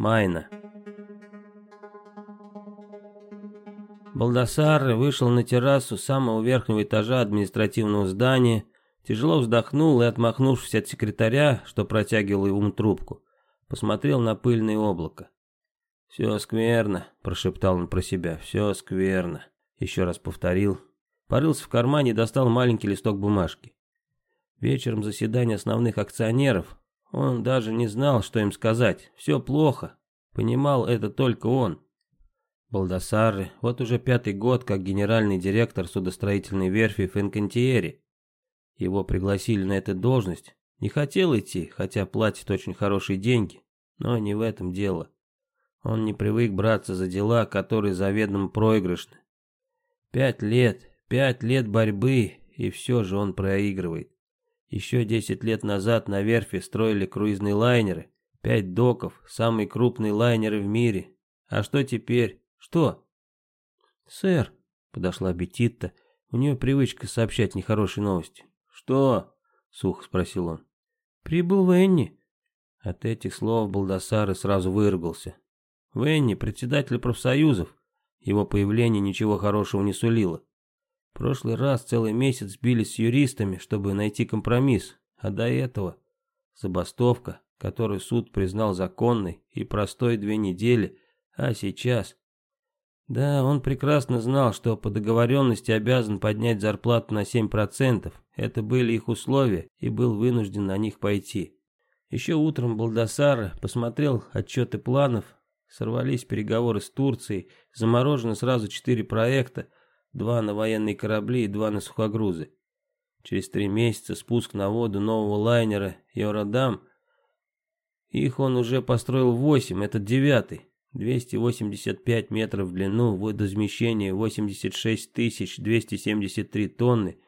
Майна. Балдасар вышел на террасу самого верхнего этажа административного здания, тяжело вздохнул и, отмахнувшись от секретаря, что протягивал ему трубку, посмотрел на пыльное облако. «Все скверно», — прошептал он про себя, — «все скверно». Еще раз повторил. Порылся в кармане и достал маленький листок бумажки. Вечером заседания основных акционеров. Он даже не знал, что им сказать. Все плохо. Понимал это только он. Балдасары, вот уже пятый год, как генеральный директор судостроительной верфи Фенкантиери. Его пригласили на эту должность. Не хотел идти, хотя платит очень хорошие деньги. Но не в этом дело. Он не привык браться за дела, которые заведомо проигрышны. Пять лет, пять лет борьбы, и все же он проигрывает. Еще десять лет назад на верфи строили круизные лайнеры, пять доков, самые крупные лайнеры в мире. А что теперь? Что? Сэр, подошла Бетитта, у нее привычка сообщать нехорошие новости. Что? Сухо спросил он. Прибыл Венни. От этих слов Балдасар сразу выругался. Венни, председатель профсоюзов. Его появление ничего хорошего не сулило. Прошлый раз целый месяц бились с юристами, чтобы найти компромисс, а до этого забастовка, которую суд признал законной, и простой две недели, а сейчас... Да, он прекрасно знал, что по договоренности обязан поднять зарплату на 7%. Это были их условия, и был вынужден на них пойти. Еще утром Балдасар посмотрел отчеты планов, сорвались переговоры с Турцией, заморожено сразу четыре проекта, два на военные корабли и два на сухогрузы. Через три месяца спуск на воду нового лайнера «Евродам». Их он уже построил восемь, этот девятый. 285 метров в длину, водоизмещение 86 273 тонны,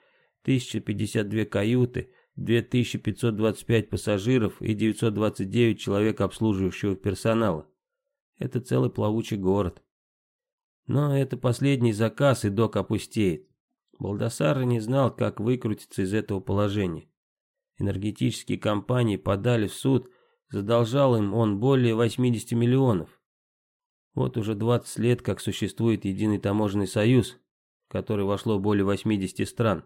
1052 каюты, 2525 пассажиров и 929 человек обслуживающего персонала. Это целый плавучий город. Но это последний заказ, и док опустеет. Балдасар не знал, как выкрутиться из этого положения. Энергетические компании подали в суд, задолжал им он более 80 миллионов. Вот уже 20 лет, как существует Единый таможенный союз, в который вошло более 80 стран.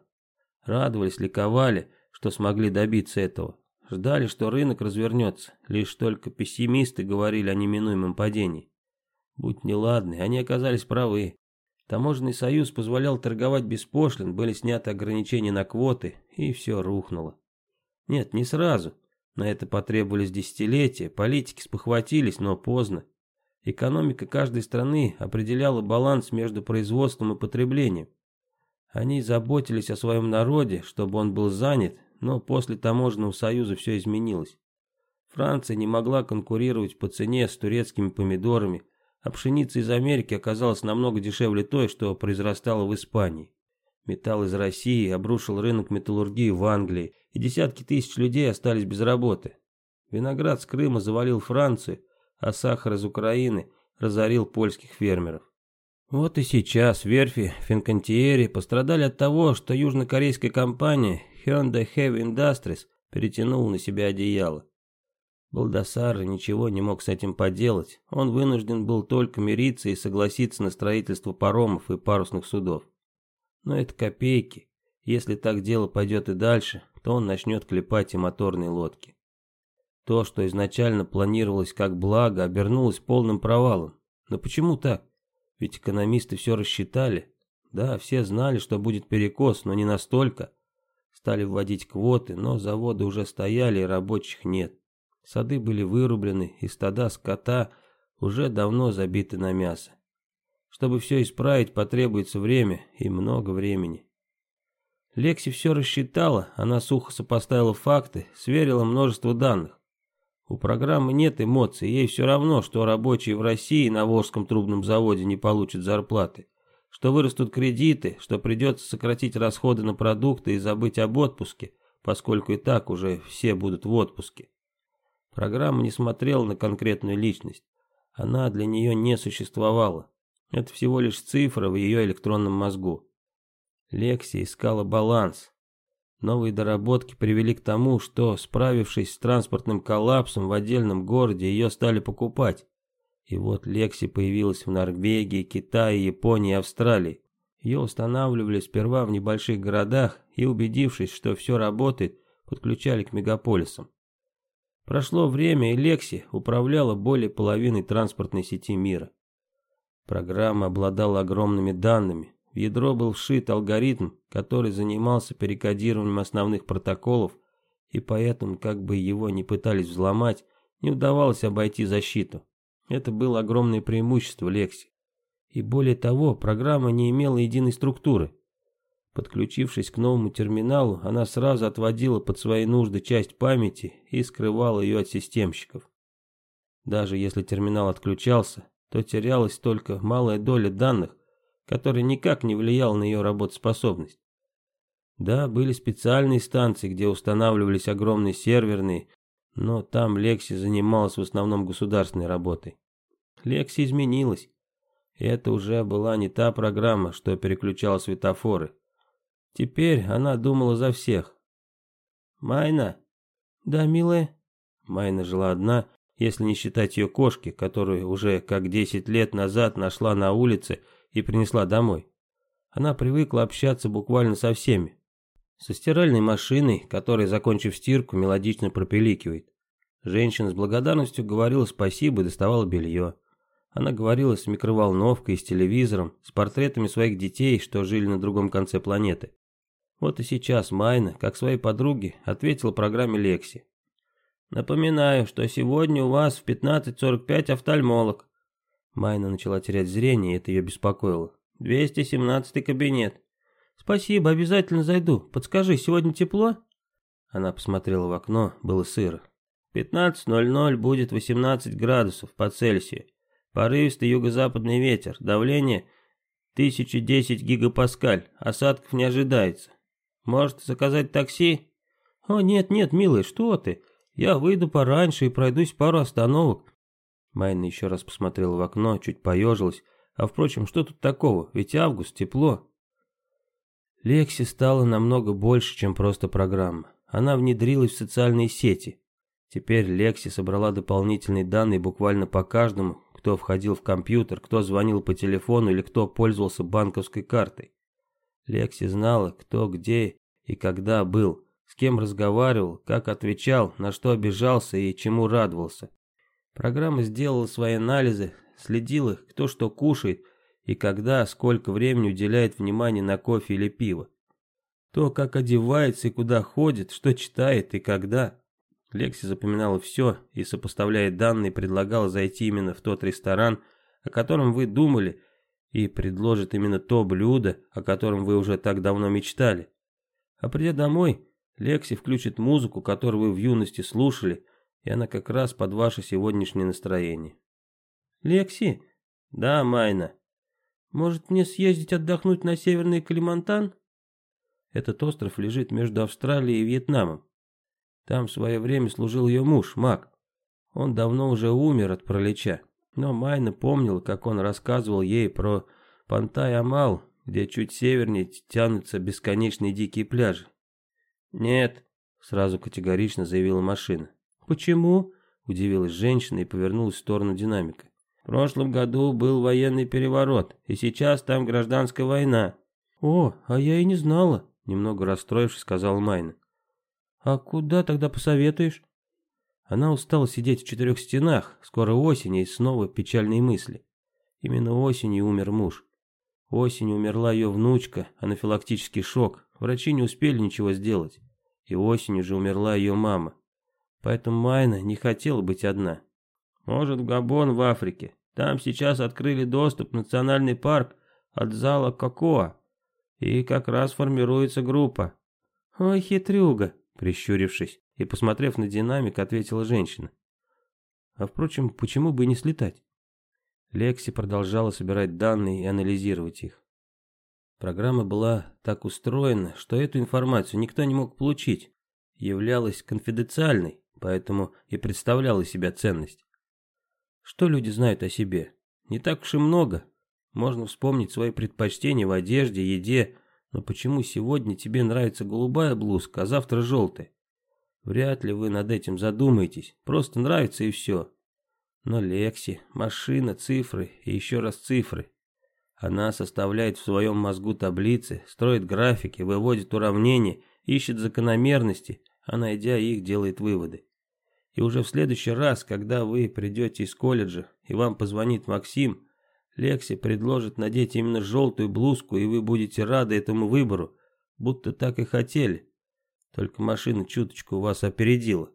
Радовались, ликовали, что смогли добиться этого. Ждали, что рынок развернется, лишь только пессимисты говорили о неминуемом падении. Будь неладны, они оказались правы. Таможенный союз позволял торговать без пошлин, были сняты ограничения на квоты, и все рухнуло. Нет, не сразу. На это потребовались десятилетия, политики спохватились, но поздно. Экономика каждой страны определяла баланс между производством и потреблением. Они заботились о своем народе, чтобы он был занят, но после таможенного союза все изменилось. Франция не могла конкурировать по цене с турецкими помидорами, а пшеница из Америки оказалась намного дешевле той, что произрастала в Испании. Металл из России обрушил рынок металлургии в Англии, и десятки тысяч людей остались без работы. Виноград с Крыма завалил Францию, а сахар из Украины разорил польских фермеров. Вот и сейчас верфи Финкантиери пострадали от того, что южнокорейская компания Hyundai Heavy Industries перетянула на себя одеяло. Балдасар ничего не мог с этим поделать, он вынужден был только мириться и согласиться на строительство паромов и парусных судов. Но это копейки, если так дело пойдет и дальше, то он начнет клепать и моторные лодки. То, что изначально планировалось как благо, обернулось полным провалом. Но почему так? Ведь экономисты все рассчитали. Да, все знали, что будет перекос, но не настолько. Стали вводить квоты, но заводы уже стояли и рабочих нет. Сады были вырублены, и стада скота уже давно забиты на мясо. Чтобы все исправить, потребуется время и много времени. Лекси все рассчитала, она сухо сопоставила факты, сверила множество данных. У программы нет эмоций, ей все равно, что рабочие в России на Волжском трубном заводе не получат зарплаты, что вырастут кредиты, что придется сократить расходы на продукты и забыть об отпуске, поскольку и так уже все будут в отпуске. Программа не смотрела на конкретную личность. Она для нее не существовала. Это всего лишь цифра в ее электронном мозгу. Лекси искала баланс. Новые доработки привели к тому, что, справившись с транспортным коллапсом в отдельном городе, ее стали покупать. И вот Лекси появилась в Норвегии, Китае, Японии и Австралии. Ее устанавливали сперва в небольших городах и, убедившись, что все работает, подключали к мегаполисам. Прошло время, и Лекси управляла более половиной транспортной сети мира. Программа обладала огромными данными. В ядро был вшит алгоритм, который занимался перекодированием основных протоколов, и поэтому, как бы его ни пытались взломать, не удавалось обойти защиту. Это было огромное преимущество Лекси. И более того, программа не имела единой структуры. Подключившись к новому терминалу, она сразу отводила под свои нужды часть памяти и скрывала ее от системщиков. Даже если терминал отключался, то терялась только малая доля данных, которая никак не влияла на ее работоспособность. Да, были специальные станции, где устанавливались огромные серверные но там Лекси занималась в основном государственной работой. Лекси изменилась. Это уже была не та программа, что переключала светофоры. Теперь она думала за всех. «Майна?» «Да, милая?» Майна жила одна, если не считать ее кошки, которую уже как 10 лет назад нашла на улице и принесла домой. Она привыкла общаться буквально со всеми, со стиральной машиной, которая, закончив стирку, мелодично пропеликивает. Женщина с благодарностью говорила спасибо и доставала белье. Она говорила с микроволновкой с телевизором, с портретами своих детей, что жили на другом конце планеты. Вот и сейчас Майна, как своей подруге, ответила программе Лекси. «Напоминаю, что сегодня у вас в 15.45 офтальмолог». Майна начала терять зрение, и это ее беспокоило. «217 кабинет». «Спасибо, обязательно зайду. Подскажи, сегодня тепло?» Она посмотрела в окно, было сыро. 15.00 будет 18 градусов по Цельсию. Порывистый юго-западный ветер, давление 1010 гигапаскаль, осадков не ожидается. Может заказать такси? О, нет, нет, милый, что ты? Я выйду пораньше и пройдусь пару остановок. Майна еще раз посмотрела в окно, чуть поежилась. А впрочем, что тут такого? Ведь август, тепло. Лекси стала намного больше, чем просто программа. Она внедрилась в социальные сети. Теперь Лекси собрала дополнительные данные буквально по каждому, кто входил в компьютер, кто звонил по телефону или кто пользовался банковской картой. Лекси знала, кто где и когда был, с кем разговаривал, как отвечал, на что обижался и чему радовался. Программа сделала свои анализы, следила, кто что кушает и когда, сколько времени уделяет внимание на кофе или пиво. То, как одевается и куда ходит, что читает и когда. Лекси запоминала все и, сопоставляя данные, предлагала зайти именно в тот ресторан, о котором вы думали, и предложит именно то блюдо, о котором вы уже так давно мечтали. А придя домой, Лекси включит музыку, которую вы в юности слушали, и она как раз под ваше сегодняшнее настроение. «Лекси?» «Да, Майна». «Может мне съездить отдохнуть на Северный Калимантан?» Этот остров лежит между Австралией и Вьетнамом. Там в свое время служил ее муж, Мак. Он давно уже умер от пролеча, но Майна помнила, как он рассказывал ей про Пантай-Амал, где чуть севернее тянутся бесконечные дикие пляжи. «Нет», — сразу категорично заявила машина. «Почему?» — удивилась женщина и повернулась в сторону динамика. «В прошлом году был военный переворот, и сейчас там гражданская война». «О, а я и не знала», — немного расстроившись, сказала Майна. «А куда тогда посоветуешь?» Она устала сидеть в четырех стенах, скоро осень, и снова печальные мысли. Именно осенью умер муж. Осенью умерла ее внучка, анафилактический шок. Врачи не успели ничего сделать. И осенью же умерла ее мама. Поэтому Майна не хотела быть одна. Может, в Габон в Африке. Там сейчас открыли доступ в национальный парк от зала Кокоа. И как раз формируется группа. Ой, хитрюга, Прищурившись и посмотрев на динамик, ответила женщина. А впрочем, почему бы не слетать? Лекси продолжала собирать данные и анализировать их. Программа была так устроена, что эту информацию никто не мог получить, являлась конфиденциальной, поэтому и представляла себя ценность. Что люди знают о себе? Не так уж и много. Можно вспомнить свои предпочтения в одежде, еде, но почему сегодня тебе нравится голубая блузка, а завтра желтая? Вряд ли вы над этим задумаетесь, просто нравится и все. Но Лекси, машина, цифры и еще раз цифры. Она составляет в своем мозгу таблицы, строит графики, выводит уравнения, ищет закономерности, а найдя их, делает выводы. И уже в следующий раз, когда вы придете из колледжа и вам позвонит Максим, Лекси предложит надеть именно желтую блузку, и вы будете рады этому выбору, будто так и хотели. Только машина чуточку вас опередила.